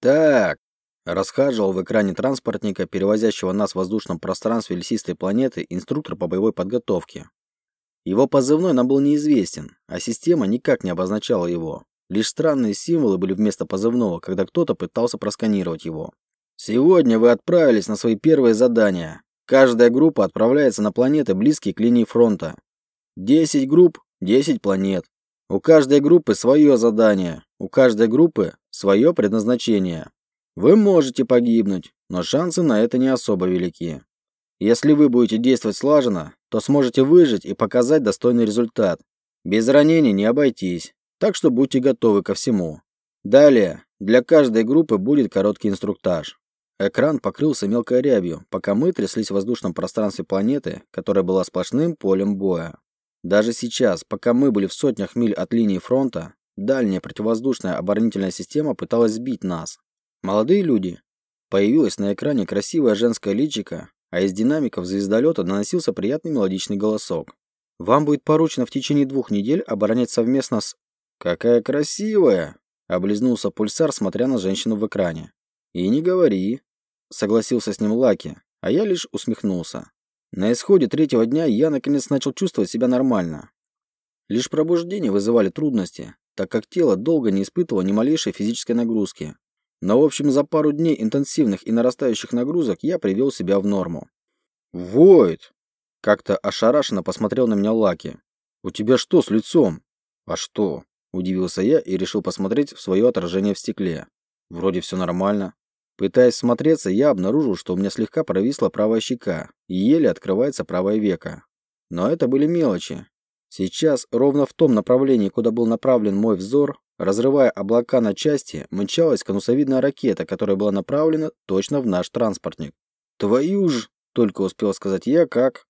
Так, расхаживал в экране транспортника, перевозящего нас в воздушном пространстве лесистой планеты, инструктор по боевой подготовке. Его позывной нам был неизвестен, а система никак не обозначала его. Лишь странные символы были вместо позывного, когда кто-то пытался просканировать его. Сегодня вы отправились на свои первые задания. Каждая группа отправляется на планеты, близкие к линии фронта. 10 групп, 10 планет. У каждой группы свое задание, у каждой группы свое предназначение. Вы можете погибнуть, но шансы на это не особо велики. Если вы будете действовать слаженно, то сможете выжить и показать достойный результат. Без ранений не обойтись, так что будьте готовы ко всему. Далее, для каждой группы будет короткий инструктаж. Экран покрылся мелкой рябью, пока мы тряслись в воздушном пространстве планеты, которая была сплошным полем боя. Даже сейчас, пока мы были в сотнях миль от линии фронта, дальняя противовоздушная оборонительная система пыталась сбить нас. Молодые люди. Появилась на экране красивая женская личико, а из динамиков звездолета доносился приятный мелодичный голосок. Вам будет поручено в течение двух недель оборонять совместно с... «Какая красивая!» – облизнулся пульсар, смотря на женщину в экране. «И не говори!» – согласился с ним Лаки, а я лишь усмехнулся. На исходе третьего дня я наконец начал чувствовать себя нормально. Лишь пробуждение вызывали трудности, так как тело долго не испытывало ни малейшей физической нагрузки. Но в общем за пару дней интенсивных и нарастающих нагрузок я привел себя в норму. «Войд!» – как-то ошарашенно посмотрел на меня Лаки. «У тебя что с лицом?» «А что?» Удивился я и решил посмотреть в свое отражение в стекле. Вроде все нормально. Пытаясь смотреться, я обнаружил, что у меня слегка провисла правая щека и еле открывается правое веко. Но это были мелочи. Сейчас, ровно в том направлении, куда был направлен мой взор, разрывая облака на части, мчалась конусовидная ракета, которая была направлена точно в наш транспортник. «Твою ж!» — только успел сказать я, как...